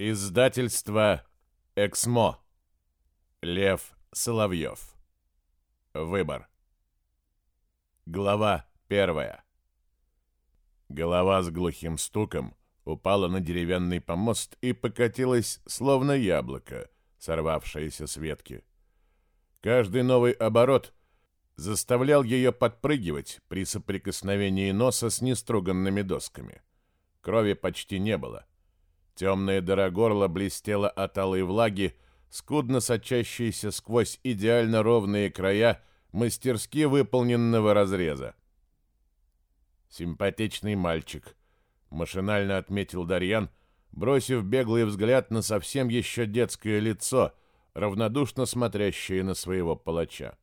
Издательство «Эксмо». Лев Соловьев. Выбор. Глава первая. Голова с глухим стуком упала на деревянный помост и покатилась, словно яблоко, сорвавшееся с ветки. Каждый новый оборот заставлял ее подпрыгивать при соприкосновении носа с неструганными досками. Крови почти не было. Темная дыра горла блестела от алой влаги, скудно сочащейся сквозь идеально ровные края мастерски выполненного разреза. «Симпатичный мальчик», — машинально отметил Дарьян, бросив беглый взгляд на совсем еще детское лицо, равнодушно смотрящее на своего палача.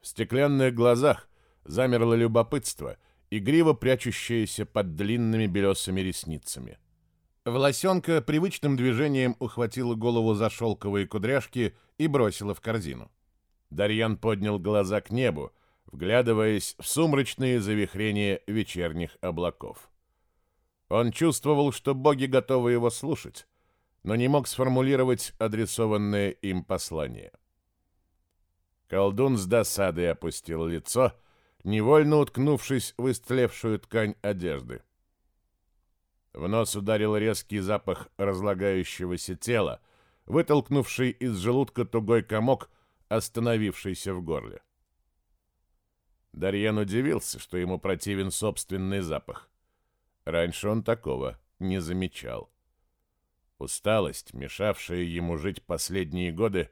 В стеклянных глазах замерло любопытство, игриво прячущееся под длинными белесыми ресницами. Волосенка привычным движением ухватила голову за шелковые кудряшки и бросила в корзину. Дарьян поднял глаза к небу, вглядываясь в сумрачные завихрения вечерних облаков. Он чувствовал, что боги готовы его слушать, но не мог сформулировать адресованное им послание. Колдун с досадой опустил лицо, невольно уткнувшись в истлевшую ткань одежды. В нос ударил резкий запах разлагающегося тела, вытолкнувший из желудка тугой комок, остановившийся в горле. Дарьян удивился, что ему противен собственный запах. Раньше он такого не замечал. Усталость, мешавшая ему жить последние годы,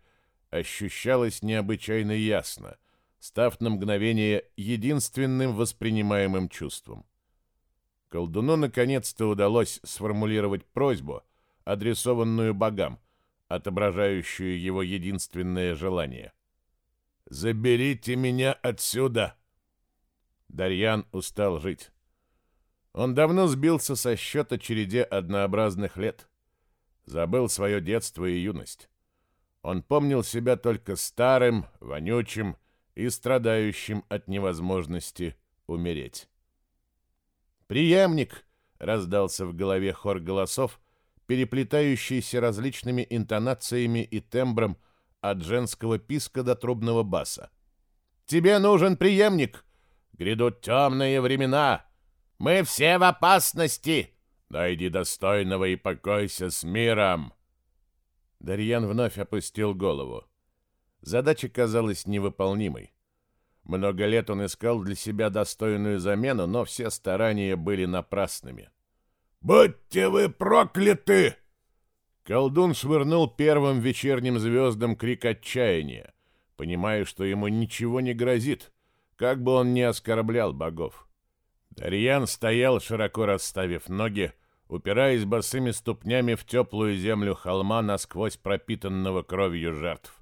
ощущалась необычайно ясно, став на мгновение единственным воспринимаемым чувством. Колдуну наконец-то удалось сформулировать просьбу, адресованную богам, отображающую его единственное желание. «Заберите меня отсюда!» Дарьян устал жить. Он давно сбился со счета череде однообразных лет. Забыл свое детство и юность. Он помнил себя только старым, вонючим и страдающим от невозможности умереть. «Приемник!» — раздался в голове хор голосов, переплетающийся различными интонациями и тембром от женского писка до трубного баса. «Тебе нужен преемник! Грядут темные времена! Мы все в опасности! Найди достойного и покойся с миром!» Дарьян вновь опустил голову. Задача казалась невыполнимой. Много лет он искал для себя достойную замену, но все старания были напрасными. «Будьте вы прокляты!» Колдун швырнул первым вечерним звездам крик отчаяния, понимая, что ему ничего не грозит, как бы он ни оскорблял богов. Дарьян стоял, широко расставив ноги, упираясь босыми ступнями в теплую землю холма насквозь пропитанного кровью жертв.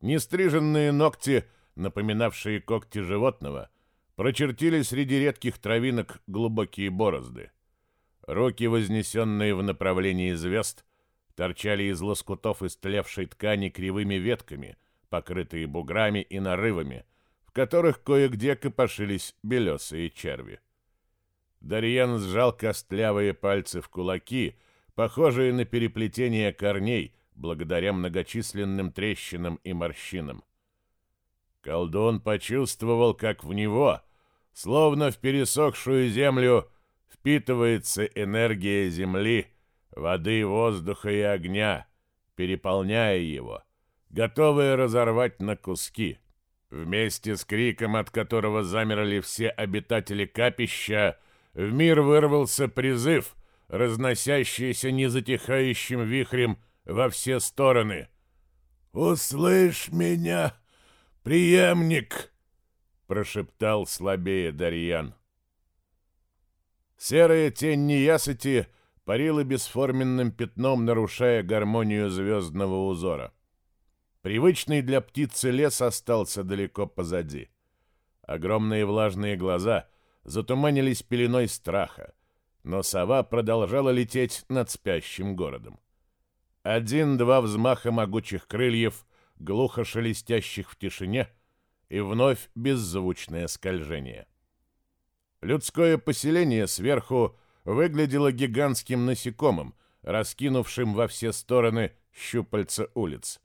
Нестриженные ногти — напоминавшие когти животного, прочертили среди редких травинок глубокие борозды. Руки, вознесенные в направлении звезд, торчали из лоскутов истлевшей ткани кривыми ветками, покрытые буграми и нарывами, в которых кое-где копошились белесые черви. Дарьян сжал костлявые пальцы в кулаки, похожие на переплетение корней, благодаря многочисленным трещинам и морщинам. Колдун почувствовал, как в него, словно в пересохшую землю, впитывается энергия земли, воды, воздуха и огня, переполняя его, готовая разорвать на куски. Вместе с криком, от которого замерли все обитатели капища, в мир вырвался призыв, разносящийся незатихающим вихрем во все стороны. «Услышь меня!» «Приемник!» — прошептал слабее Дарьян. Серая тень неясыти парила бесформенным пятном, нарушая гармонию звездного узора. Привычный для птицы лес остался далеко позади. Огромные влажные глаза затуманились пеленой страха, но сова продолжала лететь над спящим городом. Один-два взмаха могучих крыльев — глухо шелестящих в тишине, и вновь беззвучное скольжение. Людское поселение сверху выглядело гигантским насекомым, раскинувшим во все стороны щупальца улиц.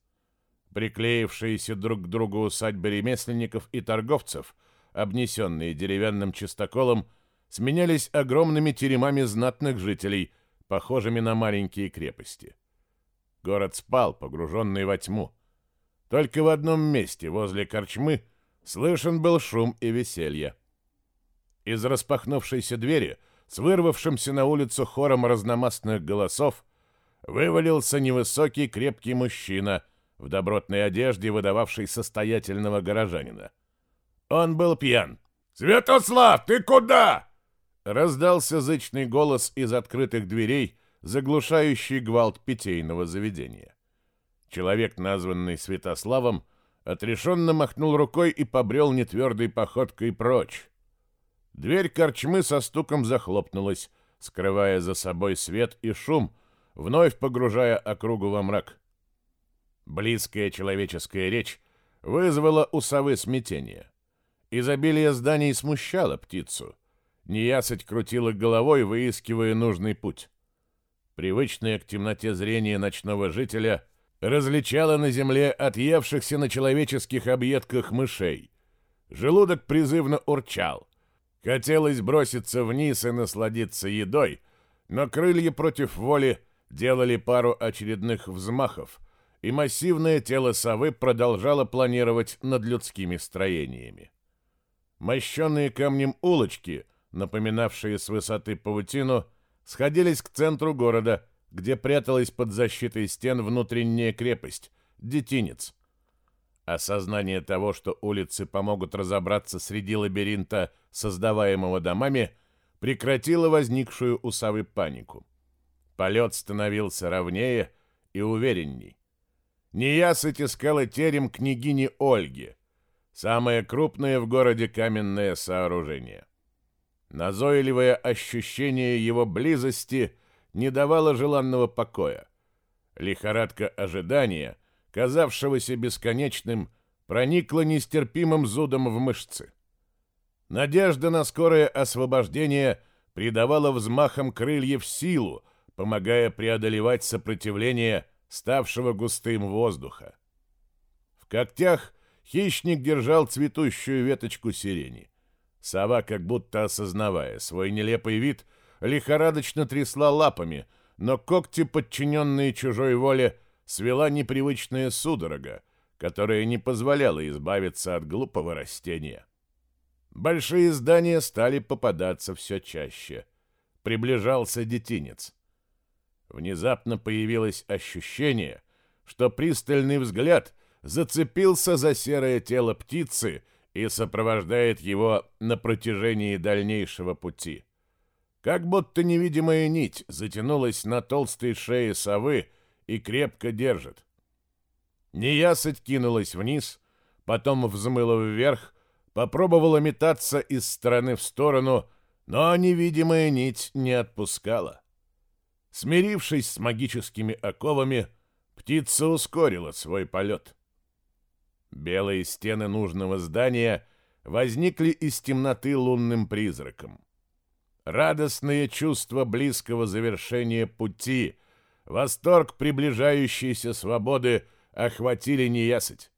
Приклеившиеся друг к другу усадьбы ремесленников и торговцев, обнесенные деревянным чистоколом, сменялись огромными теремами знатных жителей, похожими на маленькие крепости. Город спал, погруженный во тьму. Только в одном месте, возле корчмы, слышен был шум и веселье. Из распахнувшейся двери, с вырвавшимся на улицу хором разномастных голосов, вывалился невысокий крепкий мужчина в добротной одежде, выдававший состоятельного горожанина. Он был пьян. «Святослав, ты куда?» Раздался зычный голос из открытых дверей, заглушающий гвалт питейного заведения. Человек, названный Святославом, отрешенно махнул рукой и побрел нетвердой походкой прочь. Дверь корчмы со стуком захлопнулась, скрывая за собой свет и шум, вновь погружая округу во мрак. Близкая человеческая речь вызвала у совы смятение. Изобилие зданий смущало птицу. Неясыть крутила головой, выискивая нужный путь. Привычное к темноте зрение ночного жителя различало на земле отъевшихся на человеческих объедках мышей. Желудок призывно урчал. Хотелось броситься вниз и насладиться едой, но крылья против воли делали пару очередных взмахов, и массивное тело совы продолжало планировать над людскими строениями. Мощенные камнем улочки, напоминавшие с высоты паутину, сходились к центру города, где пряталась под защитой стен внутренняя крепость – детинец. Осознание того, что улицы помогут разобраться среди лабиринта, создаваемого домами, прекратило возникшую у совы панику. Полет становился ровнее и уверенней. Неясыть искала терем княгини Ольги, самое крупное в городе каменное сооружение. Назойливое ощущение его близости не давало желанного покоя. Лихорадка ожидания, казавшегося бесконечным, проникла нестерпимым зудом в мышцы. Надежда на скорое освобождение придавала взмахам крыльев силу, помогая преодолевать сопротивление ставшего густым воздуха. В когтях хищник держал цветущую веточку сирени. Сова, как будто осознавая свой нелепый вид, лихорадочно трясла лапами, но когти, подчиненные чужой воле, свела непривычная судорога, которая не позволяла избавиться от глупого растения. Большие здания стали попадаться все чаще. Приближался детинец. Внезапно появилось ощущение, что пристальный взгляд зацепился за серое тело птицы — и сопровождает его на протяжении дальнейшего пути. Как будто невидимая нить затянулась на толстой шее совы и крепко держит. Неясыть кинулась вниз, потом взмыла вверх, попробовала метаться из стороны в сторону, но невидимая нить не отпускала. Смирившись с магическими оковами, птица ускорила свой полет. Белые стены нужного здания возникли из темноты лунным призраком. Радостное чувство близкого завершения пути, восторг приближающейся свободы охватили неясыть.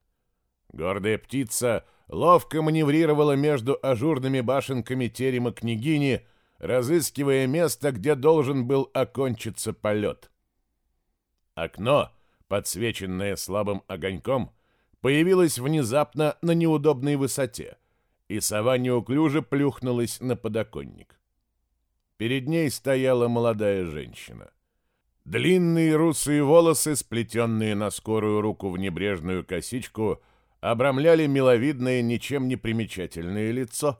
Гордая птица ловко маневрировала между ажурными башенками терема княгини, разыскивая место, где должен был окончиться полет. Окно, подсвеченное слабым огоньком, появилась внезапно на неудобной высоте, и сова неуклюже плюхнулась на подоконник. Перед ней стояла молодая женщина. Длинные русые волосы, сплетенные на скорую руку в небрежную косичку, обрамляли миловидное, ничем не примечательное лицо.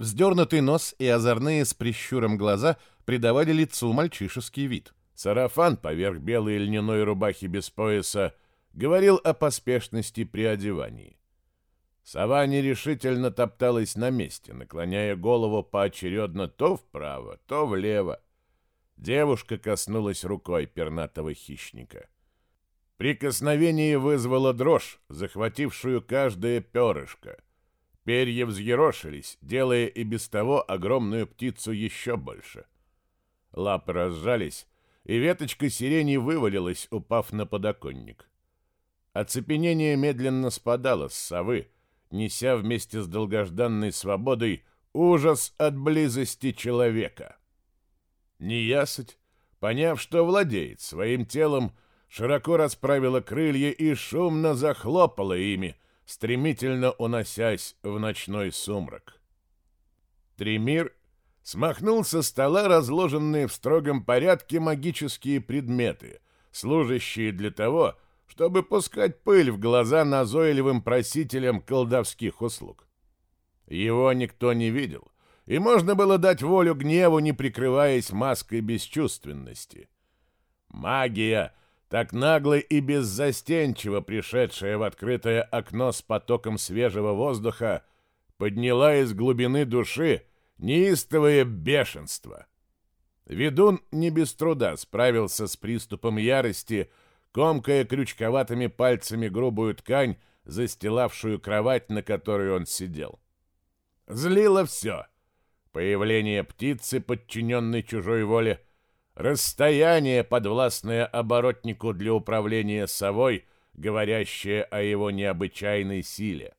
Вздернутый нос и озорные с прищуром глаза придавали лицу мальчишеский вид. Сарафан поверх белой льняной рубахи без пояса говорил о поспешности при одевании. Сова нерешительно топталась на месте, наклоняя голову поочередно то вправо, то влево. Девушка коснулась рукой пернатого хищника. Прикосновение вызвало дрожь, захватившую каждое перышко. Перья взъерошились, делая и без того огромную птицу еще больше. Лапы разжались, и веточка сирени вывалилась, упав на подоконник. Оцепенение медленно спадало с совы, неся вместе с долгожданной свободой ужас от близости человека. Неясыть, поняв, что владеет своим телом, широко расправила крылья и шумно захлопала ими, стремительно уносясь в ночной сумрак. Тремир смахнул со стола разложенные в строгом порядке магические предметы, служащие для того, чтобы пускать пыль в глаза назойливым просителям колдовских услуг. Его никто не видел, и можно было дать волю гневу, не прикрываясь маской бесчувственности. Магия, так нагло и беззастенчиво пришедшая в открытое окно с потоком свежего воздуха, подняла из глубины души неистовое бешенство. Ведун не без труда справился с приступом ярости, комкая крючковатыми пальцами грубую ткань, застилавшую кровать, на которой он сидел. Злило все. Появление птицы, подчиненной чужой воле, расстояние, подвластное оборотнику для управления совой, говорящее о его необычайной силе.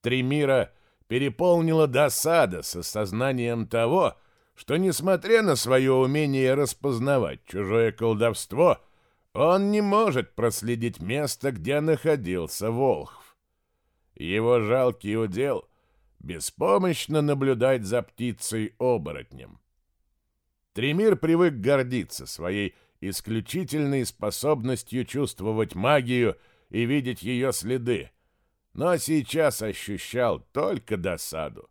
Три мира переполнила досада с осознанием того, что, несмотря на свое умение распознавать чужое колдовство, он не может проследить место, где находился Волхв. Его жалкий удел — беспомощно наблюдать за птицей-оборотнем. Тремир привык гордиться своей исключительной способностью чувствовать магию и видеть ее следы, но сейчас ощущал только досаду.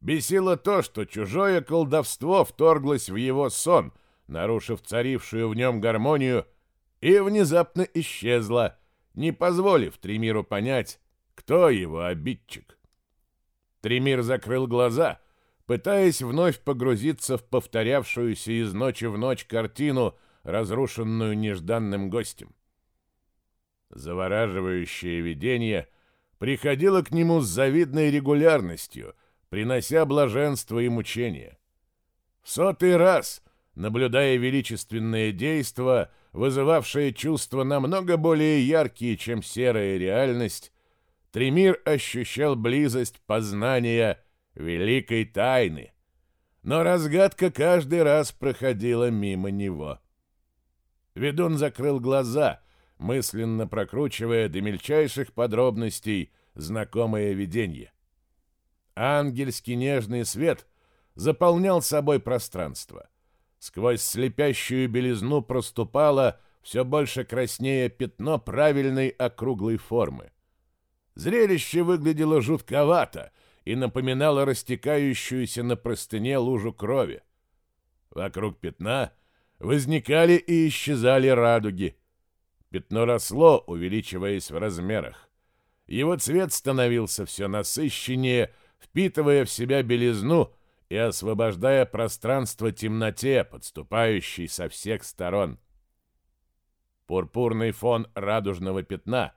Бесило то, что чужое колдовство вторглось в его сон, нарушив царившую в нем гармонию — и внезапно исчезла, не позволив Тремиру понять, кто его обидчик. Тремир закрыл глаза, пытаясь вновь погрузиться в повторявшуюся из ночи в ночь картину, разрушенную нежданным гостем. Завораживающее видение приходило к нему с завидной регулярностью, принося блаженство и мучение. В сотый раз, наблюдая величественное действо, вызывавшее чувства намного более яркие, чем серая реальность, Тремир ощущал близость познания великой тайны. Но разгадка каждый раз проходила мимо него. Ведун закрыл глаза, мысленно прокручивая до мельчайших подробностей знакомое видение. Ангельский нежный свет заполнял собой пространство — Сквозь слепящую белизну проступало все больше краснее пятно правильной округлой формы. Зрелище выглядело жутковато и напоминало растекающуюся на простыне лужу крови. Вокруг пятна возникали и исчезали радуги. Пятно росло, увеличиваясь в размерах. Его цвет становился все насыщеннее, впитывая в себя белизну — и освобождая пространство темноте, подступающей со всех сторон. Пурпурный фон радужного пятна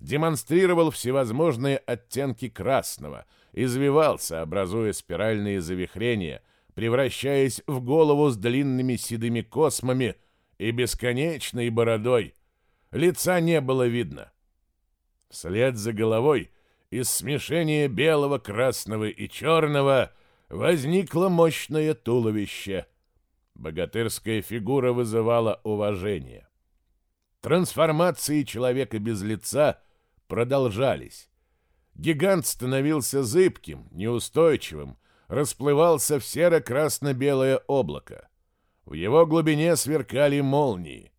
демонстрировал всевозможные оттенки красного, извивался, образуя спиральные завихрения, превращаясь в голову с длинными седыми космами и бесконечной бородой. Лица не было видно. Вслед за головой из смешения белого, красного и черного — возникло мощное туловище. Богатырская фигура вызывала уважение. Трансформации человека без лица продолжались. Гигант становился зыбким, неустойчивым, расплывался в серо-красно-белое облако. В его глубине сверкали молнии.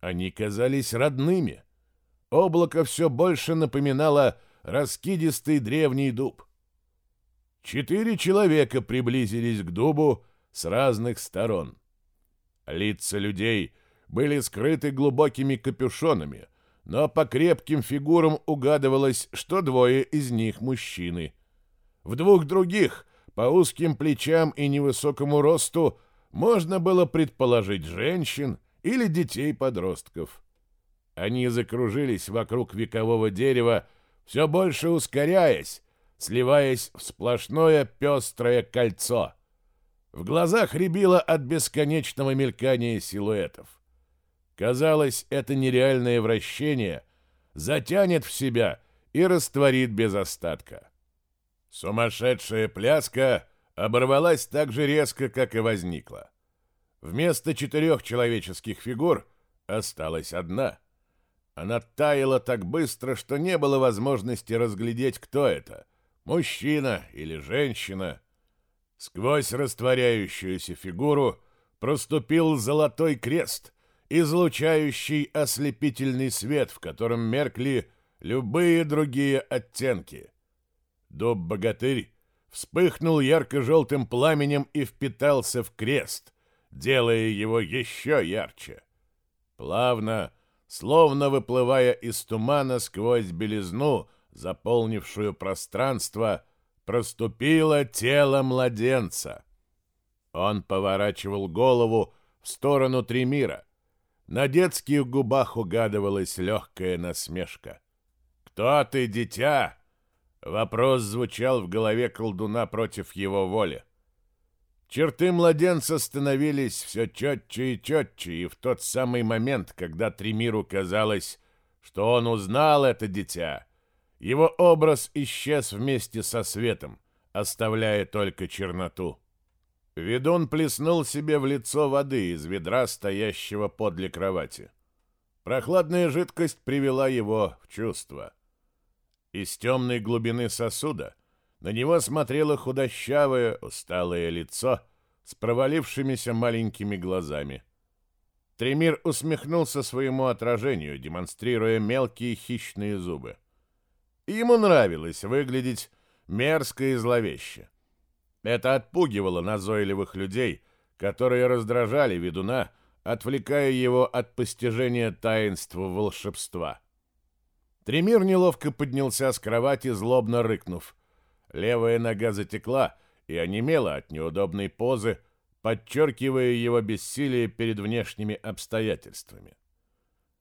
Они казались родными. Облако все больше напоминало раскидистый древний дуб. Четыре человека приблизились к дубу с разных сторон. Лица людей были скрыты глубокими капюшонами, но по крепким фигурам угадывалось, что двое из них мужчины. В двух других, по узким плечам и невысокому росту, можно было предположить женщин или детей-подростков. Они закружились вокруг векового дерева, все больше ускоряясь, сливаясь в сплошное пестрое кольцо. В глазах рябило от бесконечного мелькания силуэтов. Казалось, это нереальное вращение затянет в себя и растворит без остатка. Сумасшедшая пляска оборвалась так же резко, как и возникла. Вместо четырех человеческих фигур осталась одна. Она таяла так быстро, что не было возможности разглядеть, кто это — мужчина или женщина. Сквозь растворяющуюся фигуру проступил золотой крест, излучающий ослепительный свет, в котором меркли любые другие оттенки. Дуб-богатырь вспыхнул ярко-желтым пламенем и впитался в крест, делая его еще ярче. Плавно, словно выплывая из тумана сквозь белизну, заполнившую пространство, проступило тело младенца. Он поворачивал голову в сторону Тремира. На детских губах угадывалась легкая насмешка. «Кто ты, дитя?» Вопрос звучал в голове колдуна против его воли. Черты младенца становились все четче и четче, и в тот самый момент, когда Тремиру казалось, что он узнал это дитя, его образ исчез вместе со светом, оставляя только черноту. Ведун плеснул себе в лицо воды из ведра, стоящего подле кровати. Прохладная жидкость привела его в чувство. Из темной глубины сосуда на него смотрело худощавое, усталое лицо с провалившимися маленькими глазами. Тремир усмехнулся своему отражению, демонстрируя мелкие хищные зубы. Ему нравилось выглядеть мерзко и зловеще. Это отпугивало назойливых людей, которые раздражали ведуна, отвлекая его от постижения таинства волшебства. Тремир неловко поднялся с кровати, злобно рыкнув. Левая нога затекла и онемела от неудобной позы, подчеркивая его бессилие перед внешними обстоятельствами.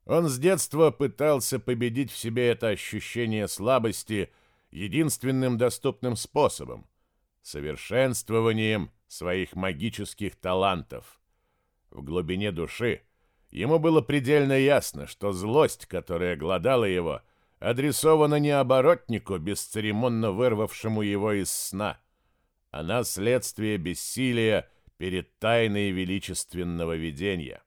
Он с детства пытался победить в себе это ощущение слабости единственным доступным способом — совершенствованием своих магических талантов. В глубине души ему было предельно ясно, что злость, которая глодала его — адресована не оборотнику, бесцеремонно вырвавшему его из сна, а на следствие бессилия перед тайной величественного видения.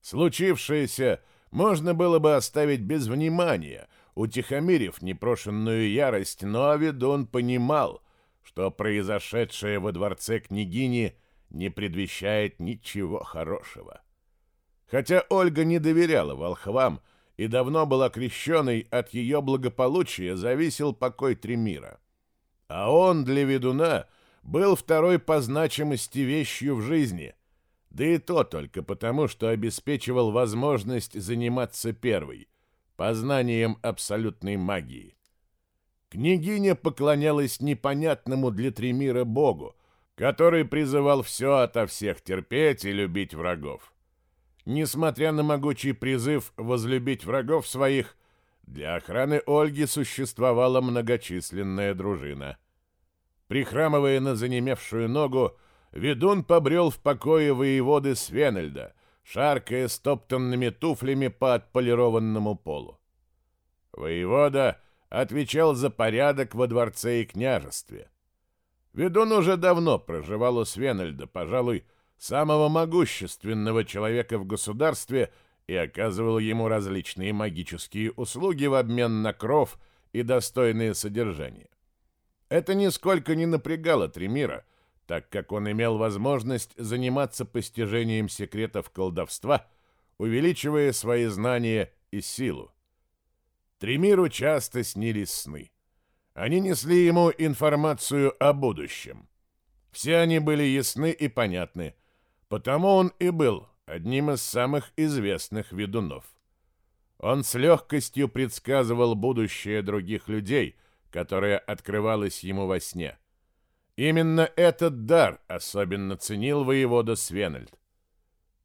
Случившееся можно было бы оставить без внимания, утихомирив непрошенную ярость, но ведун понимал, что произошедшее во дворце княгини не предвещает ничего хорошего. Хотя Ольга не доверяла волхвам, и давно была крещеной, от ее благополучия зависел покой Тремира. А он для ведуна был второй по значимости вещью в жизни, да и то только потому, что обеспечивал возможность заниматься первой, познанием абсолютной магии. Княгиня поклонялась непонятному для Тремира богу, который призывал все ото всех терпеть и любить врагов. Несмотря на могучий призыв возлюбить врагов своих, для охраны Ольги существовала многочисленная дружина. Прихрамывая на занемевшую ногу, ведун побрел в покое воеводы Свенельда, шаркая стоптанными туфлями по отполированному полу. Воевода отвечал за порядок во дворце и княжестве. Ведун уже давно проживал у Свенельда, пожалуй, самого могущественного человека в государстве и оказывал ему различные магические услуги в обмен на кров и достойное содержание. Это нисколько не напрягало Тремира, так как он имел возможность заниматься постижением секретов колдовства, увеличивая свои знания и силу. Тремиру часто снились сны. Они несли ему информацию о будущем. Все они были ясны и понятны, Потому он и был одним из самых известных ведунов. Он с легкостью предсказывал будущее других людей, которое открывалось ему во сне. Именно этот дар особенно ценил воевода Свенальд.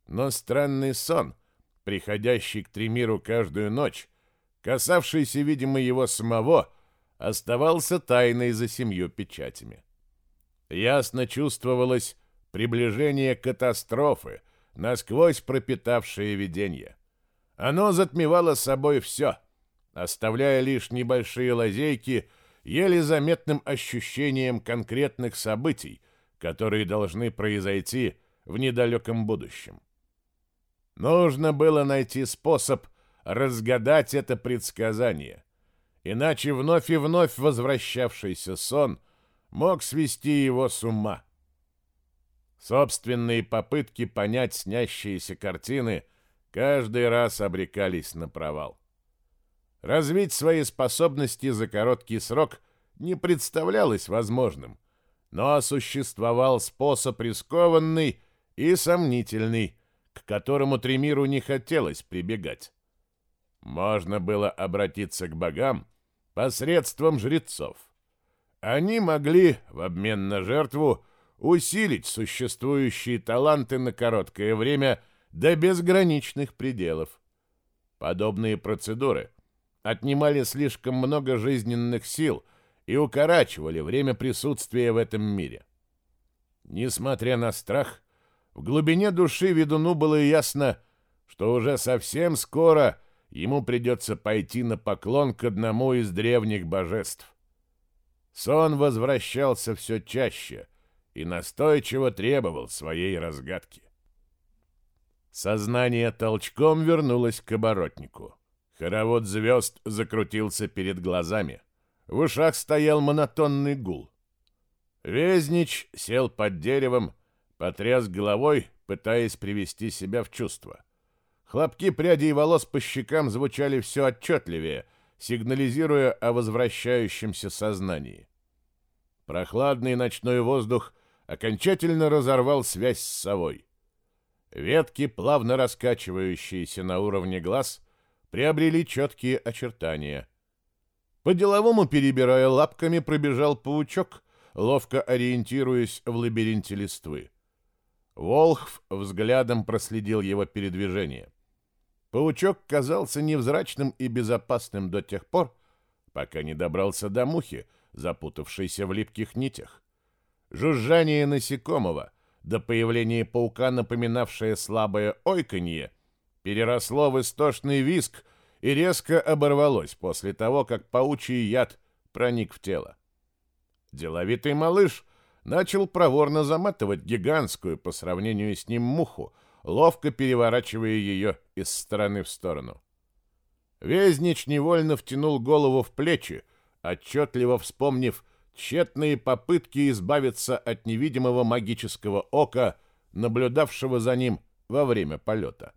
Но странный сон, приходящий к Тремиру каждую ночь, касавшийся, видимо, его самого, оставался тайной за семью печатями. Ясно чувствовалось, приближение катастрофы, насквозь пропитавшее видение. Оно затмевало собой все, оставляя лишь небольшие лазейки, еле заметным ощущением конкретных событий, которые должны произойти в недалеком будущем. Нужно было найти способ разгадать это предсказание, иначе вновь и вновь возвращавшийся сон мог свести его с ума. Собственные попытки понять снящиеся картины каждый раз обрекались на провал. Развить свои способности за короткий срок не представлялось возможным, но существовал способ рискованный и сомнительный, к которому Тремиру не хотелось прибегать. Можно было обратиться к богам посредством жрецов. Они могли, в обмен на жертву, усилить существующие таланты на короткое время до безграничных пределов. Подобные процедуры отнимали слишком много жизненных сил и укорачивали время присутствия в этом мире. Несмотря на страх, в глубине души ведуну было ясно, что уже совсем скоро ему придется пойти на поклон к одному из древних божеств. Сон возвращался все чаще и настойчиво требовал своей разгадки. Сознание толчком вернулось к оборотнику. Хоровод звезд закрутился перед глазами. В ушах стоял монотонный гул. Везнич сел под деревом, потряс головой, пытаясь привести себя в чувство. Хлопки прядей волос по щекам звучали все отчетливее, сигнализируя о возвращающемся сознании. Прохладный ночной воздух окончательно разорвал связь с совой. Ветки, плавно раскачивающиеся на уровне глаз, приобрели четкие очертания. По-деловому перебирая лапками, пробежал паучок, ловко ориентируясь в лабиринте листвы. Волхв взглядом проследил его передвижение. Паучок казался невзрачным и безопасным до тех пор, пока не добрался до мухи, запутавшейся в липких нитях. Жужжание насекомого, до появления паука напоминавшее слабое ойканье, переросло в истошный виск и резко оборвалось после того, как паучий яд проник в тело. Деловитый малыш начал проворно заматывать гигантскую по сравнению с ним муху, ловко переворачивая ее из стороны в сторону. Везнич невольно втянул голову в плечи, отчетливо вспомнив тщетные попытки избавиться от невидимого магического ока, наблюдавшего за ним во время полета.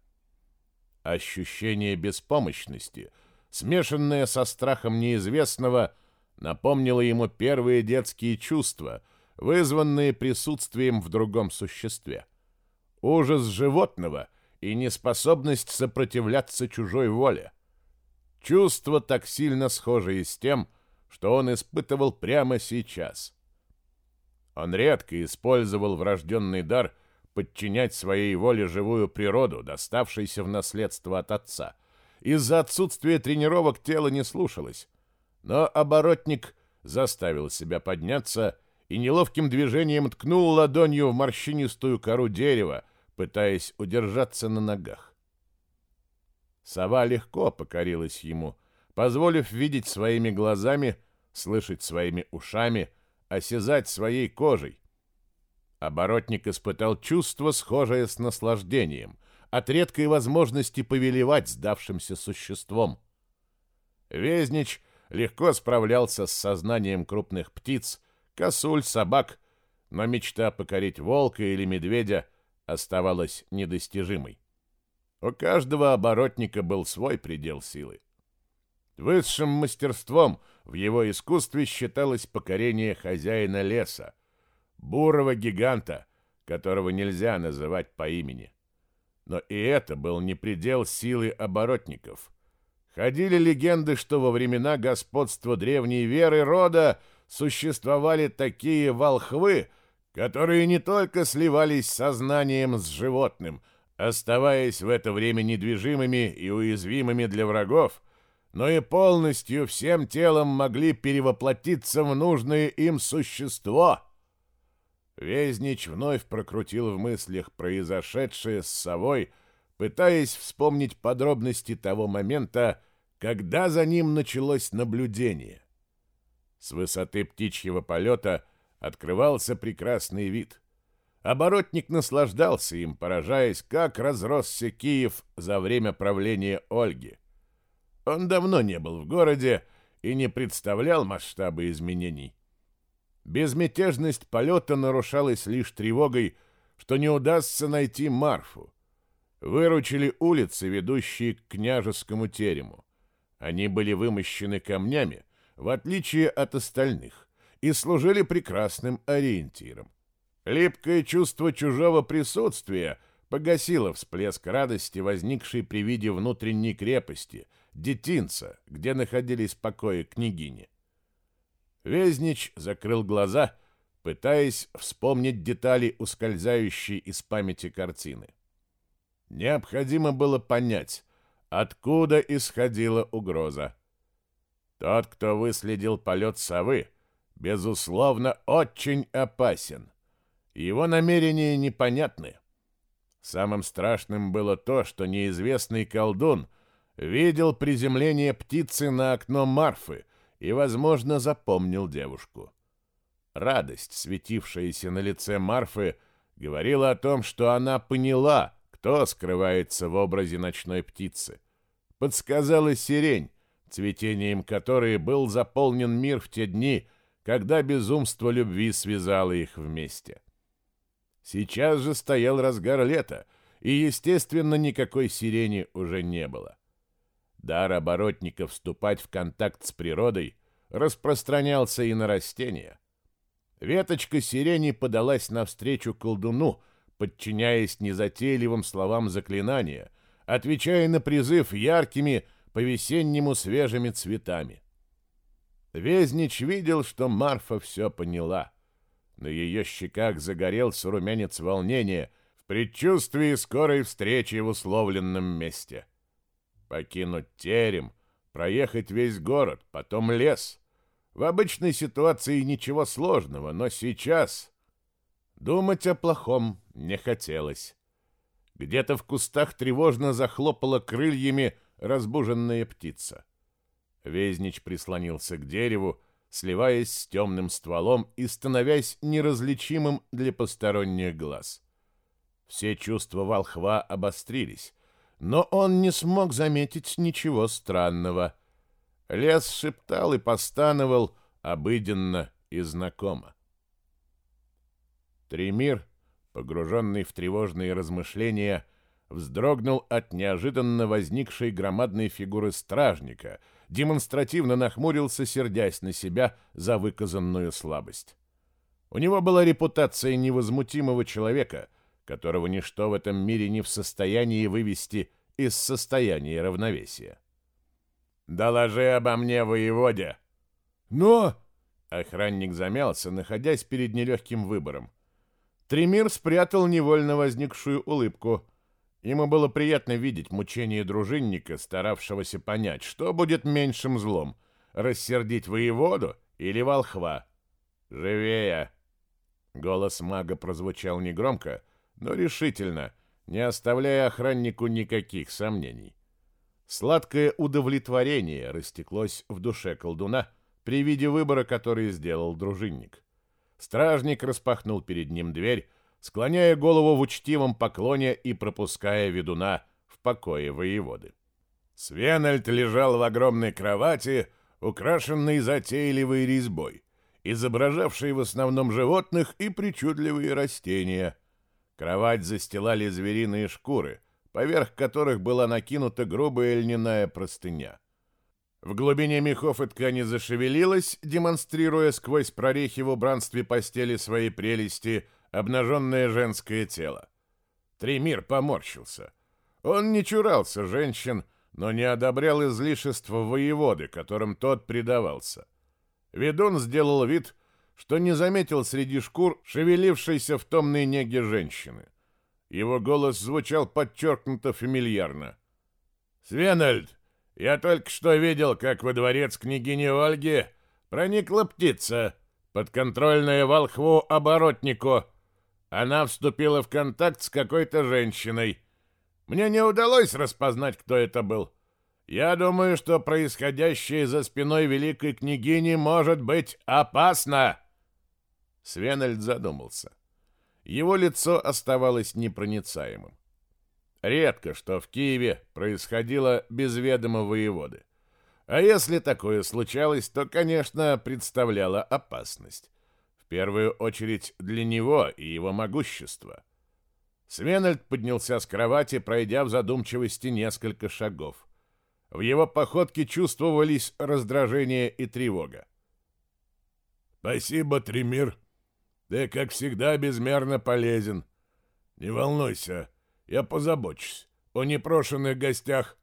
Ощущение беспомощности, смешанное со страхом неизвестного, напомнило ему первые детские чувства, вызванные присутствием в другом существе. Ужас животного и неспособность сопротивляться чужой воле. Чувства так сильно схожие с тем, что он испытывал прямо сейчас. Он редко использовал врожденный дар подчинять своей воле живую природу, доставшейся в наследство от отца. Из-за отсутствия тренировок тело не слушалось, но оборотник заставил себя подняться и неловким движением ткнул ладонью в морщинистую кору дерева, пытаясь удержаться на ногах. Сова легко покорилась ему — позволив видеть своими глазами, слышать своими ушами, осязать своей кожей. Оборотник испытал чувство, схожее с наслаждением, от редкой возможности повелевать сдавшимся существом. Везнич легко справлялся с сознанием крупных птиц, косуль, собак, но мечта покорить волка или медведя оставалась недостижимой. У каждого оборотника был свой предел силы. Высшим мастерством в его искусстве считалось покорение хозяина леса, бурого гиганта, которого нельзя называть по имени. Но и это был не предел силы оборотников. Ходили легенды, что во времена господства древней веры рода существовали такие волхвы, которые не только сливались сознанием с животным, оставаясь в это время недвижимыми и уязвимыми для врагов, но и полностью всем телом могли перевоплотиться в нужное им существо. Везнич вновь прокрутил в мыслях произошедшее с совой, пытаясь вспомнить подробности того момента, когда за ним началось наблюдение. С высоты птичьего полета открывался прекрасный вид. Оборотник наслаждался им, поражаясь, как разросся Киев за время правления Ольги. Он давно не был в городе и не представлял масштабы изменений. Безмятежность полета нарушалась лишь тревогой, что не удастся найти Марфу. Выручили улицы, ведущие к княжескому терему. Они были вымощены камнями, в отличие от остальных, и служили прекрасным ориентиром. Липкое чувство чужого присутствия погасило всплеск радости, возникший при виде внутренней крепости, детинца, где находились покои княгини. Везнич закрыл глаза, пытаясь вспомнить детали ускользающей из памяти картины. Необходимо было понять, откуда исходила угроза. Тот, кто выследил полет совы, безусловно, очень опасен. Его намерения непонятны. Самым страшным было то, что неизвестный колдун видел приземление птицы на окно Марфы и, возможно, запомнил девушку. Радость, светившаяся на лице Марфы, говорила о том, что она поняла, кто скрывается в образе ночной птицы. Подсказала сирень, цветением которой был заполнен мир в те дни, когда безумство любви связало их вместе. Сейчас же стоял разгар лета, и, естественно, никакой сирени уже не было. Дар оборотника вступать в контакт с природой распространялся и на растения. Веточка сирени подалась навстречу колдуну, подчиняясь незатейливым словам заклинания, отвечая на призыв яркими, по-весеннему свежими цветами. Везнич видел, что Марфа все поняла. На ее щеках загорелся румянец волнения в предчувствии скорой встречи в условленном месте. Покинуть терем, проехать весь город, потом лес. В обычной ситуации ничего сложного, но сейчас думать о плохом не хотелось. Где-то в кустах тревожно захлопала крыльями разбуженная птица. Везнич прислонился к дереву, сливаясь с темным стволом и становясь неразличимым для посторонних глаз. Все чувства волхва обострились, но он не смог заметить ничего странного. Лес шептал и постановал обыденно и знакомо. Тремир погруженный в тревожные размышления, вздрогнул от неожиданно возникшей громадной фигуры стражника, демонстративно нахмурился, сердясь на себя за выказанную слабость. У него была репутация невозмутимого человека, которого ничто в этом мире не в состоянии вывести из состояния равновесия. «Доложи обо мне, воеводе!» «Но...» — охранник замялся, находясь перед нелегким выбором. Тремир спрятал невольно возникшую улыбку. Ему было приятно видеть мучение дружинника, старавшегося понять, что будет меньшим злом — рассердить воеводу или волхва. «Живее!» Голос мага прозвучал негромко, но решительно, не оставляя охраннику никаких сомнений. Сладкое удовлетворение растеклось в душе колдуна при виде выбора, который сделал дружинник. Стражник распахнул перед ним дверь, склоняя голову в учтивом поклоне и пропуская ведуна в покое воеводы. Свенальд лежал в огромной кровати, украшенной затейливой резьбой, изображавшей в основном животных и причудливые растения. Кровать застилали звериные шкуры, поверх которых была накинута грубая льняная простыня. В глубине мехов и ткани зашевелилась, демонстрируя сквозь прорехи в убранстве постели своей прелести обнаженное женское тело. Тремир поморщился. Он не чурался женщин, но не одобрял излишества воеводы, которым тот предавался. Ведун сделал вид, что не заметил среди шкур шевелившейся в томной неге женщины. Его голос звучал подчеркнуто фамильярно. «Свенальд, я только что видел, как во дворец княгини Ольги проникла птица. подконтрольная волхву-оборотнику. Она вступила в контакт с какой-то женщиной. Мне не удалось распознать, кто это был. Я думаю, что происходящее за спиной великой княгини может быть опасно. Свенельд задумался. Его лицо оставалось непроницаемым. Редко что в Киеве происходило без ведома воеводы. А если такое случалось, то, конечно, представляло опасность. В первую очередь для него и его могущества. Свенальд поднялся с кровати, пройдя в задумчивости несколько шагов. В его походке чувствовались раздражение и тревога. «Спасибо, Тремир. Ты, как всегда, безмерно полезен. Не волнуйся, я позабочусь о непрошенных гостях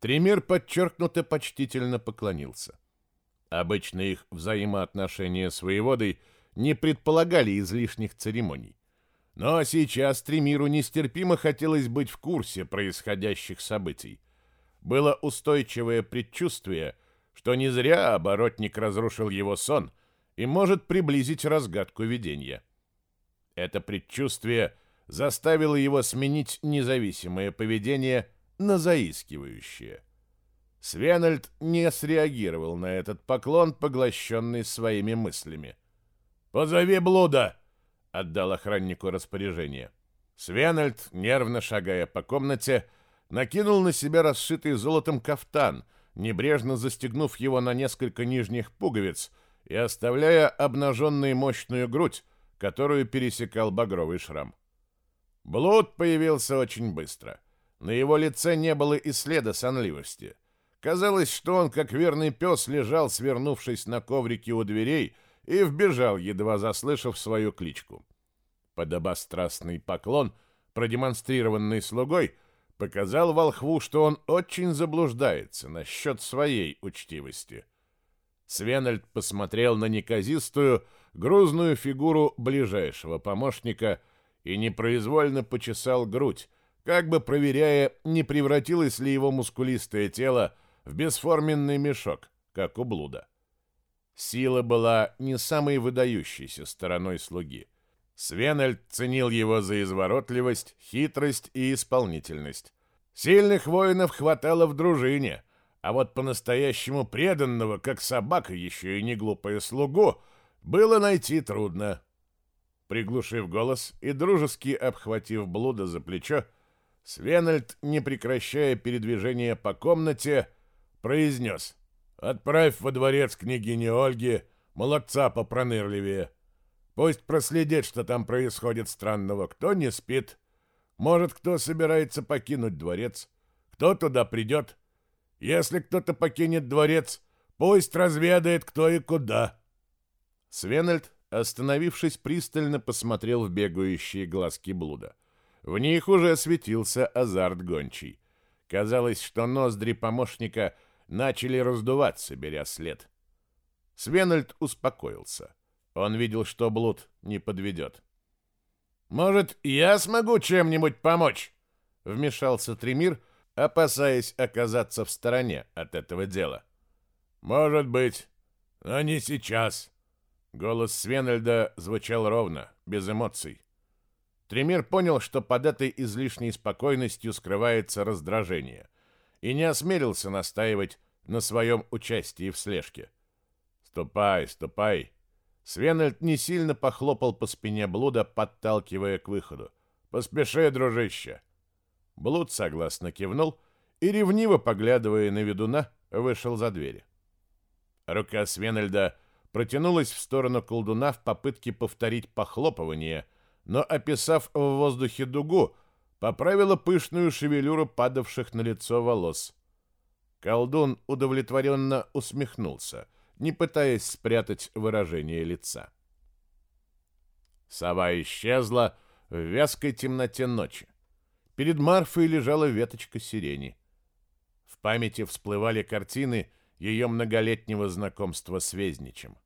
Тремир подчеркнуто почтительно поклонился. Обычно их взаимоотношения с воеводой не предполагали излишних церемоний. Но сейчас Тремиру нестерпимо хотелось быть в курсе происходящих событий. Было устойчивое предчувствие, что не зря оборотник разрушил его сон и может приблизить разгадку видения. Это предчувствие заставило его сменить независимое поведение – на заискивающее. Свенальд не среагировал на этот поклон, поглощенный своими мыслями. «Позови блуда!» — отдал охраннику распоряжение. Свенальд, нервно шагая по комнате, накинул на себя расшитый золотом кафтан, небрежно застегнув его на несколько нижних пуговиц и оставляя обнаженную мощную грудь, которую пересекал багровый шрам. Блуд появился очень быстро — на его лице не было и следа сонливости. Казалось, что он, как верный пес, лежал, свернувшись на коврике у дверей, и вбежал, едва заслышав свою кличку. Подобострастный поклон, продемонстрированный слугой, показал волхву, что он очень заблуждается насчет своей учтивости. Свенальд посмотрел на неказистую, грузную фигуру ближайшего помощника и непроизвольно почесал грудь, как бы проверяя, не превратилось ли его мускулистое тело в бесформенный мешок, как у блуда. Сила была не самой выдающейся стороной слуги. Свенельд ценил его за изворотливость, хитрость и исполнительность. Сильных воинов хватало в дружине, а вот по-настоящему преданного, как собака, еще и не глупая слугу, было найти трудно. Приглушив голос и дружески обхватив блуда за плечо, Свенальд, не прекращая передвижения по комнате, произнес «Отправь во дворец княгини Ольги молодца попронырливее. Пусть проследит, что там происходит странного. Кто не спит? Может, кто собирается покинуть дворец? Кто туда придет? Если кто-то покинет дворец, пусть разведает, кто и куда». Свенальд, остановившись, пристально посмотрел в бегающие глазки блуда. В них уже светился азарт гончий. Казалось, что ноздри помощника начали раздуваться, беря след. Свенальд успокоился. Он видел, что Блуд не подведет. «Может, я смогу чем-нибудь помочь?» — вмешался Тремир, опасаясь оказаться в стороне от этого дела. «Может быть, но не сейчас». Голос Свенальда звучал ровно, без эмоций. Тремир понял, что под этой излишней спокойностью скрывается раздражение, и не осмелился настаивать на своем участии в слежке. «Ступай, ступай!» Свенельд не сильно похлопал по спине Блуда, подталкивая к выходу. «Поспеши, дружище!» Блуд согласно кивнул и, ревниво поглядывая на ведуна, вышел за двери. Рука Свенельда протянулась в сторону колдуна в попытке повторить похлопывание — но, описав в воздухе дугу, поправила пышную шевелюру падавших на лицо волос. Колдун удовлетворенно усмехнулся, не пытаясь спрятать выражение лица. Сова исчезла в вязкой темноте ночи. Перед Марфой лежала веточка сирени. В памяти всплывали картины ее многолетнего знакомства с Везничем.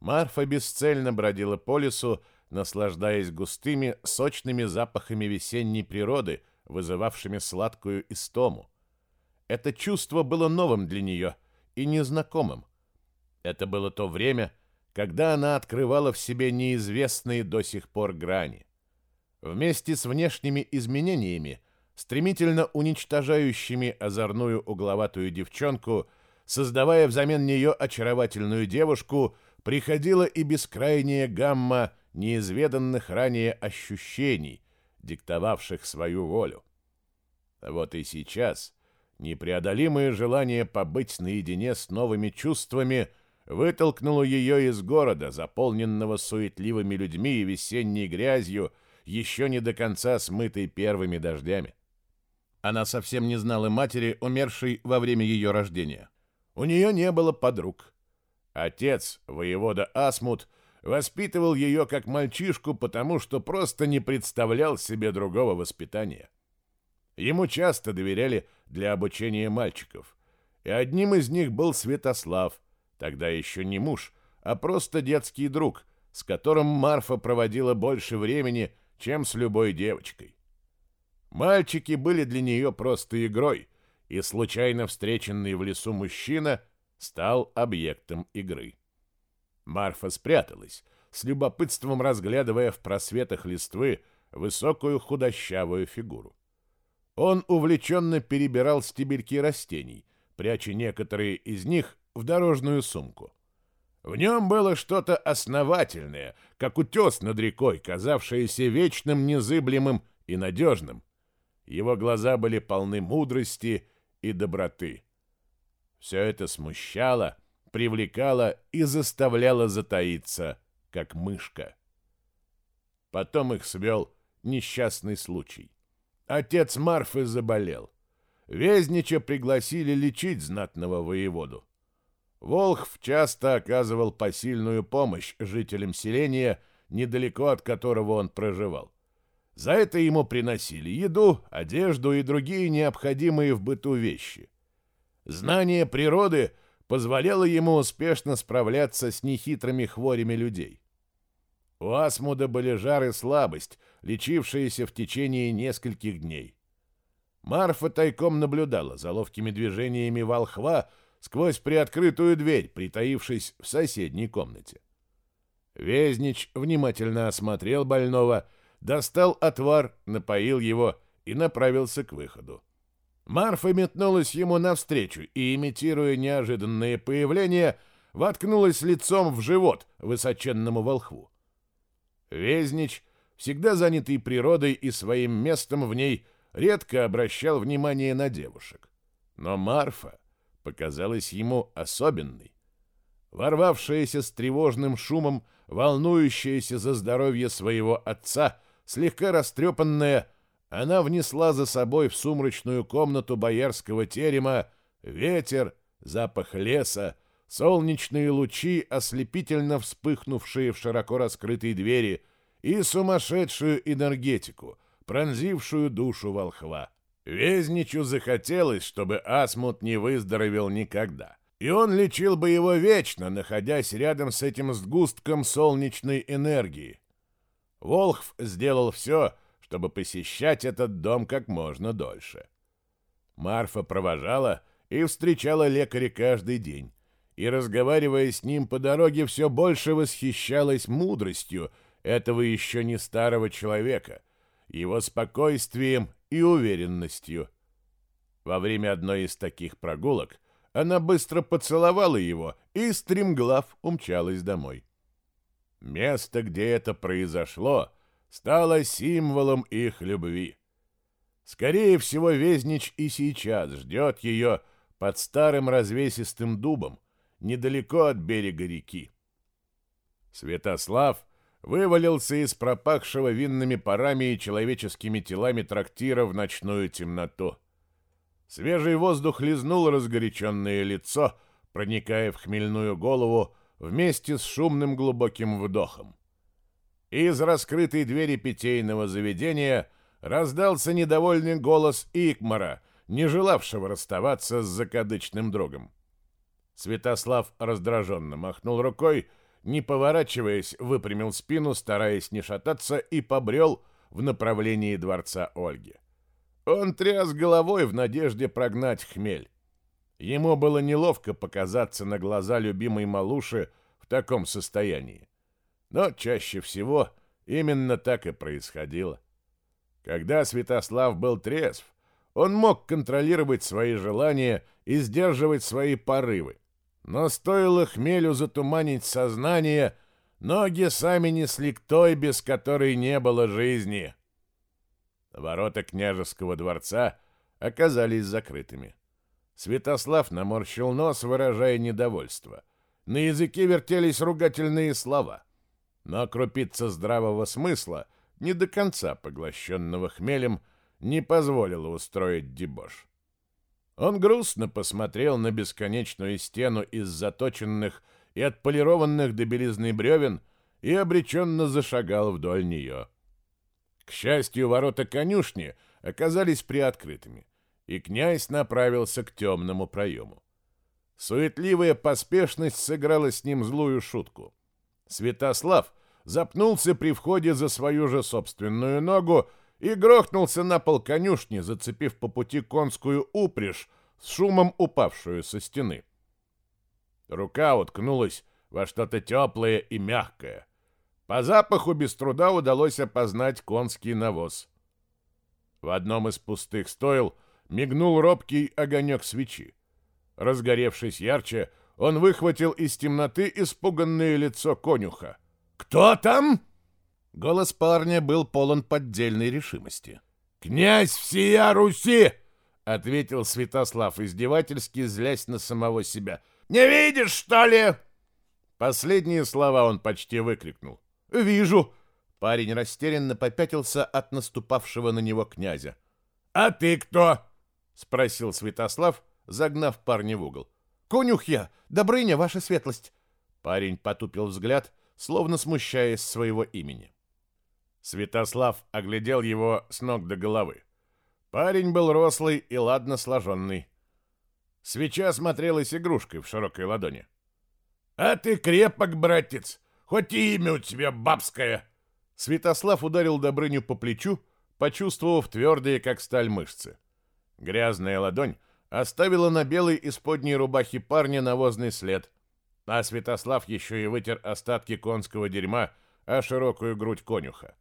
Марфа бесцельно бродила по лесу, наслаждаясь густыми, сочными запахами весенней природы, вызывавшими сладкую истому. Это чувство было новым для нее и незнакомым. Это было то время, когда она открывала в себе неизвестные до сих пор грани. Вместе с внешними изменениями, стремительно уничтожающими озорную угловатую девчонку, создавая взамен нее очаровательную девушку, приходила и бескрайняя гамма неизведанных ранее ощущений, диктовавших свою волю. Вот и сейчас непреодолимое желание побыть наедине с новыми чувствами вытолкнуло ее из города, заполненного суетливыми людьми и весенней грязью, еще не до конца смытой первыми дождями. Она совсем не знала матери, умершей во время ее рождения. У нее не было подруг. Отец, воевода Асмут, воспитывал ее как мальчишку, потому что просто не представлял себе другого воспитания. Ему часто доверяли для обучения мальчиков, и одним из них был Святослав, тогда еще не муж, а просто детский друг, с которым Марфа проводила больше времени, чем с любой девочкой. Мальчики были для нее просто игрой, и случайно встреченный в лесу мужчина стал объектом игры. Марфа спряталась, с любопытством разглядывая в просветах листвы высокую худощавую фигуру. Он увлеченно перебирал стебельки растений, пряча некоторые из них в дорожную сумку. В нем было что-то основательное, как утес над рекой, казавшееся вечным, незыблемым и надежным. Его глаза были полны мудрости и доброты. Все это смущало, привлекало и заставляло затаиться, как мышка. Потом их свел несчастный случай. Отец Марфы заболел. Везнича пригласили лечить знатного воеводу. Волхв часто оказывал посильную помощь жителям селения, недалеко от которого он проживал. За это ему приносили еду, одежду и другие необходимые в быту вещи. Знание природы позволяло ему успешно справляться с нехитрыми хворями людей. У Асмуда были жар и слабость, лечившиеся в течение нескольких дней. Марфа тайком наблюдала за ловкими движениями волхва сквозь приоткрытую дверь, притаившись в соседней комнате. Везнич внимательно осмотрел больного, достал отвар, напоил его и направился к выходу. Марфа метнулась ему навстречу и, имитируя неожиданное появление, воткнулась лицом в живот высоченному волхву. Везнич, всегда занятый природой и своим местом в ней, редко обращал внимание на девушек. Но Марфа показалась ему особенной. Ворвавшаяся с тревожным шумом, волнующаяся за здоровье своего отца, слегка растрепанная, она внесла за собой в сумрачную комнату боярского терема ветер, запах леса, солнечные лучи, ослепительно вспыхнувшие в широко раскрытой двери, и сумасшедшую энергетику, пронзившую душу волхва. Везничу захотелось, чтобы Асмут не выздоровел никогда. И он лечил бы его вечно, находясь рядом с этим сгустком солнечной энергии. Волхв сделал все, чтобы посещать этот дом как можно дольше. Марфа провожала и встречала лекаря каждый день, и, разговаривая с ним по дороге, все больше восхищалась мудростью этого еще не старого человека, его спокойствием и уверенностью. Во время одной из таких прогулок она быстро поцеловала его и, стремглав, умчалась домой. Место, где это произошло, стало символом их любви. Скорее всего, Везнич и сейчас ждет ее под старым развесистым дубом, недалеко от берега реки. Святослав вывалился из пропахшего винными парами и человеческими телами трактира в ночную темноту. Свежий воздух лизнул разгоряченное лицо, проникая в хмельную голову вместе с шумным глубоким вдохом. Из раскрытой двери питейного заведения раздался недовольный голос Икмара, не желавшего расставаться с закадычным другом. Святослав раздраженно махнул рукой, не поворачиваясь, выпрямил спину, стараясь не шататься, и побрел в направлении дворца Ольги. Он тряс головой в надежде прогнать хмель. Ему было неловко показаться на глаза любимой малуши в таком состоянии. Но чаще всего именно так и происходило. Когда Святослав был трезв, он мог контролировать свои желания и сдерживать свои порывы. Но стоило хмелю затуманить сознание, ноги сами несли к той, без которой не было жизни. Ворота княжеского дворца оказались закрытыми. Святослав наморщил нос, выражая недовольство. На языке вертелись ругательные слова. Но крупица здравого смысла, не до конца поглощенного хмелем, не позволила устроить дебош. Он грустно посмотрел на бесконечную стену из заточенных и отполированных до белизны бревен и обреченно зашагал вдоль нее. К счастью, ворота конюшни оказались приоткрытыми, и князь направился к темному проему. Суетливая поспешность сыграла с ним злую шутку. Святослав запнулся при входе за свою же собственную ногу и грохнулся на пол конюшни, зацепив по пути конскую упряжь, с шумом упавшую со стены. Рука уткнулась во что-то теплое и мягкое. По запаху без труда удалось опознать конский навоз. В одном из пустых стойл мигнул робкий огонек свечи. Разгоревшись ярче, он выхватил из темноты испуганное лицо конюха. «Кто там?» Голос парня был полон поддельной решимости. «Князь всея Руси!» — ответил Святослав, издевательски злясь на самого себя. «Не видишь, что ли?» Последние слова он почти выкрикнул. «Вижу!» Парень растерянно попятился от наступавшего на него князя. «А ты кто?» — спросил Святослав, загнав парня в угол. «Конюх я! Добрыня, ваша светлость!» Парень потупил взгляд, словно смущаясь своего имени. Святослав оглядел его с ног до головы. Парень был рослый и ладно сложенный. Свеча смотрелась игрушкой в широкой ладони. «А ты крепок, братец, хоть и имя у тебя бабское!» Святослав ударил Добрыню по плечу, почувствовав твердые, как сталь, мышцы. Грязная ладонь оставила на белой исподней рубахе парня навозный след, а Святослав еще и вытер остатки конского дерьма о широкую грудь конюха.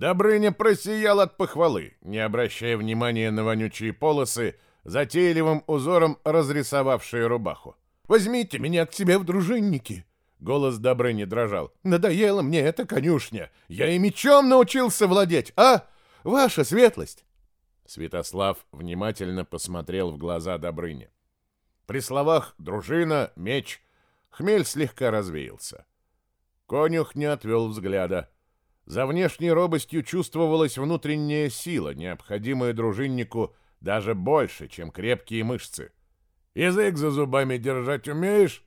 Добрыня просиял от похвалы, не обращая внимания на вонючие полосы, затейливым узором разрисовавшие рубаху. «Возьмите меня к себе в дружинники!» Голос Добрыни дрожал. «Надоела мне эта конюшня! Я и мечом научился владеть, а? Ваша светлость!» Святослав внимательно посмотрел в глаза Добрыни. При словах «дружина», «меч» хмель слегка развеялся. Конюх не отвел взгляда. За внешней робостью чувствовалась внутренняя сила, необходимая дружиннику даже больше, чем крепкие мышцы. «Язык за зубами держать умеешь?»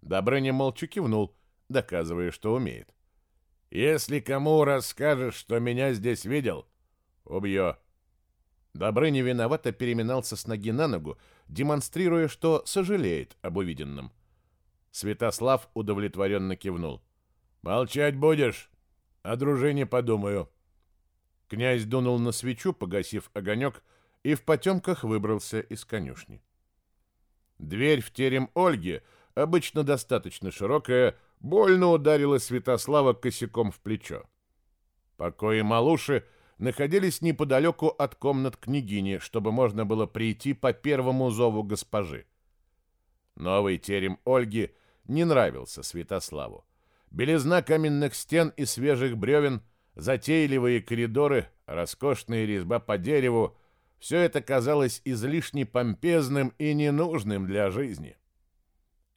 Добрыня молча кивнул, доказывая, что умеет. «Если кому расскажешь, что меня здесь видел, убью». Добрыня виновато переминался с ноги на ногу, демонстрируя, что сожалеет об увиденном. Святослав удовлетворенно кивнул. «Молчать будешь?» О дружине подумаю. Князь дунул на свечу, погасив огонек, и в потемках выбрался из конюшни. Дверь в терем Ольги, обычно достаточно широкая, больно ударила Святослава косяком в плечо. Покои Малуши находились неподалеку от комнат княгини, чтобы можно было прийти по первому зову госпожи. Новый терем Ольги не нравился Святославу белизна каменных стен и свежих бревен, затейливые коридоры, роскошная резьба по дереву — все это казалось излишне помпезным и ненужным для жизни.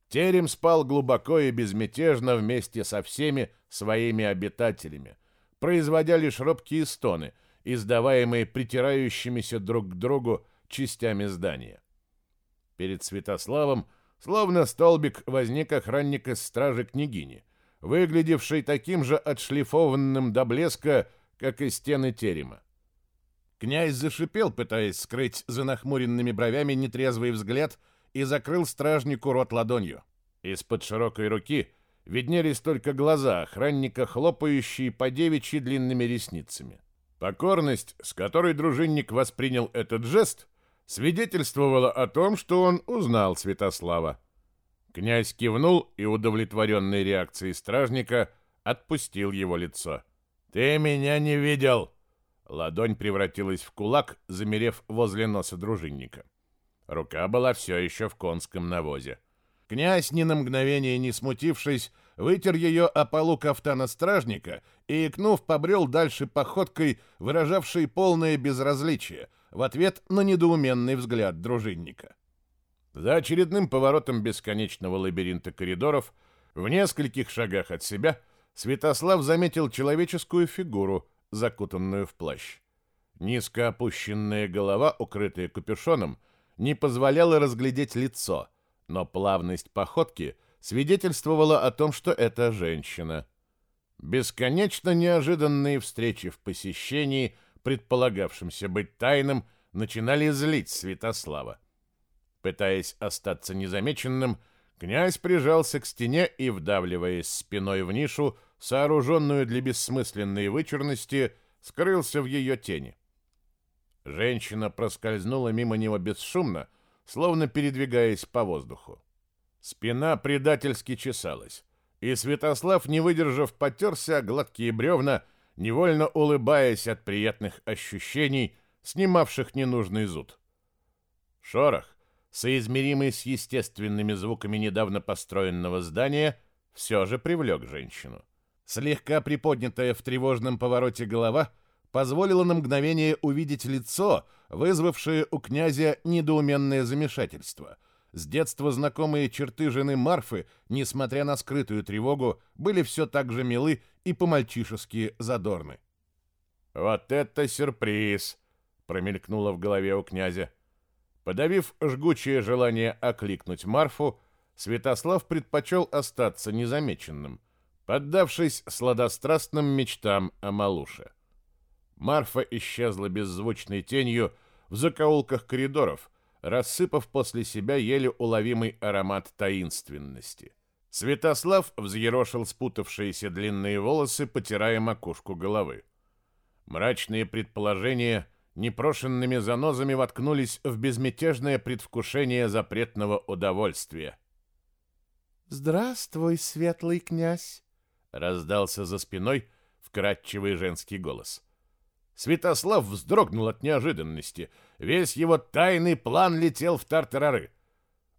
Терем спал глубоко и безмятежно вместе со всеми своими обитателями, производя лишь робкие стоны, издаваемые притирающимися друг к другу частями здания. Перед Святославом, словно столбик, возник охранник из стражи княгини — выглядевший таким же отшлифованным до блеска, как и стены терема. Князь зашипел, пытаясь скрыть за нахмуренными бровями нетрезвый взгляд, и закрыл стражнику рот ладонью. Из-под широкой руки виднелись только глаза охранника, хлопающие по девичьи длинными ресницами. Покорность, с которой дружинник воспринял этот жест, свидетельствовала о том, что он узнал Святослава. Князь кивнул и, удовлетворенной реакцией стражника, отпустил его лицо. «Ты меня не видел!» Ладонь превратилась в кулак, замерев возле носа дружинника. Рука была все еще в конском навозе. Князь, ни на мгновение не смутившись, вытер ее о полу кафтана стражника и, икнув, побрел дальше походкой, выражавшей полное безразличие, в ответ на недоуменный взгляд дружинника. За очередным поворотом бесконечного лабиринта коридоров, в нескольких шагах от себя, Святослав заметил человеческую фигуру, закутанную в плащ. Низко опущенная голова, укрытая капюшоном, не позволяла разглядеть лицо, но плавность походки свидетельствовала о том, что это женщина. Бесконечно неожиданные встречи в посещении, предполагавшимся быть тайным, начинали злить Святослава. Пытаясь остаться незамеченным, князь прижался к стене и, вдавливаясь спиной в нишу, сооруженную для бессмысленной вычурности, скрылся в ее тени. Женщина проскользнула мимо него бесшумно, словно передвигаясь по воздуху. Спина предательски чесалась, и Святослав, не выдержав, потерся гладкие бревна, невольно улыбаясь от приятных ощущений, снимавших ненужный зуд. Шорох, соизмеримый с естественными звуками недавно построенного здания, все же привлек женщину. Слегка приподнятая в тревожном повороте голова позволила на мгновение увидеть лицо, вызвавшее у князя недоуменное замешательство. С детства знакомые черты жены Марфы, несмотря на скрытую тревогу, были все так же милы и по-мальчишески задорны. «Вот это сюрприз!» — промелькнуло в голове у князя. Подавив жгучее желание окликнуть Марфу, Святослав предпочел остаться незамеченным — поддавшись сладострастным мечтам о малуше. Марфа исчезла беззвучной тенью в закоулках коридоров, рассыпав после себя еле уловимый аромат таинственности. Святослав взъерошил спутавшиеся длинные волосы, потирая макушку головы. Мрачные предположения непрошенными занозами воткнулись в безмятежное предвкушение запретного удовольствия. «Здравствуй, светлый князь!» Раздался за спиной вкрадчивый женский голос. Святослав вздрогнул от неожиданности. Весь его тайный план летел в тартарары.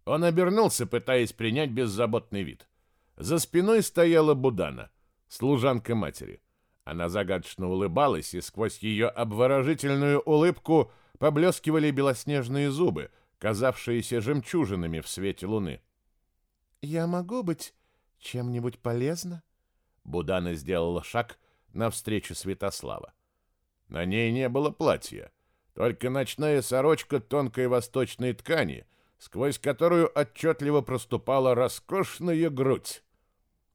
Он обернулся, пытаясь принять беззаботный вид. За спиной стояла Будана, служанка матери. Она загадочно улыбалась, и сквозь ее обворожительную улыбку поблескивали белоснежные зубы, казавшиеся жемчужинами в свете луны. «Я могу быть чем-нибудь полезна?» Будана сделала шаг навстречу Святослава. На ней не было платья, только ночная сорочка тонкой восточной ткани, сквозь которую отчетливо проступала роскошная грудь.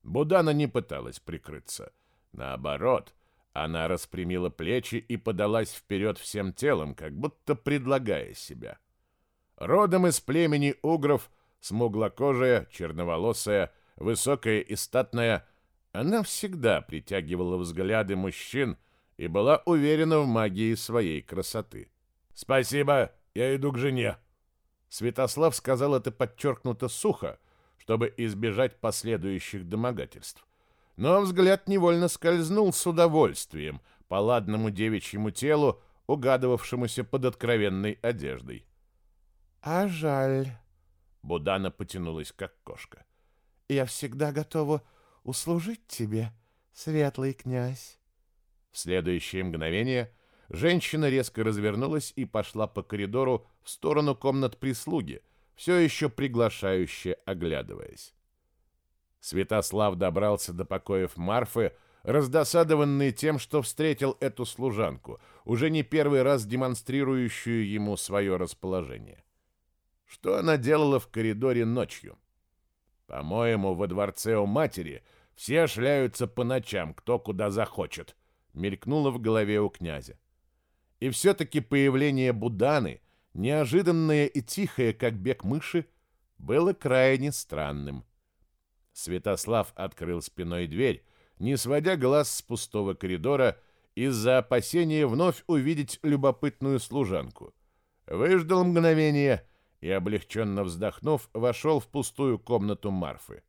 Будана не пыталась прикрыться. Наоборот, она распрямила плечи и подалась вперед всем телом, как будто предлагая себя. Родом из племени угров, смуглокожая, черноволосая, высокая и статная – она всегда притягивала взгляды мужчин и была уверена в магии своей красоты. «Спасибо, я иду к жене!» Святослав сказал это подчеркнуто сухо, чтобы избежать последующих домогательств. Но взгляд невольно скользнул с удовольствием по ладному девичьему телу, угадывавшемуся под откровенной одеждой. «А жаль!» Будана потянулась, как кошка. «Я всегда готова услужить тебе, светлый князь. В следующее мгновение женщина резко развернулась и пошла по коридору в сторону комнат прислуги, все еще приглашающе оглядываясь. Святослав добрался до покоев Марфы, раздосадованный тем, что встретил эту служанку, уже не первый раз демонстрирующую ему свое расположение. Что она делала в коридоре ночью? По-моему, во дворце у матери все шляются по ночам, кто куда захочет, мелькнуло в голове у князя. И все-таки появление Буданы, неожиданное и тихое, как бег мыши, было крайне странным. Святослав открыл спиной дверь, не сводя глаз с пустого коридора из-за опасения вновь увидеть любопытную служанку. Выждал мгновение и, облегченно вздохнув, вошел в пустую комнату Марфы.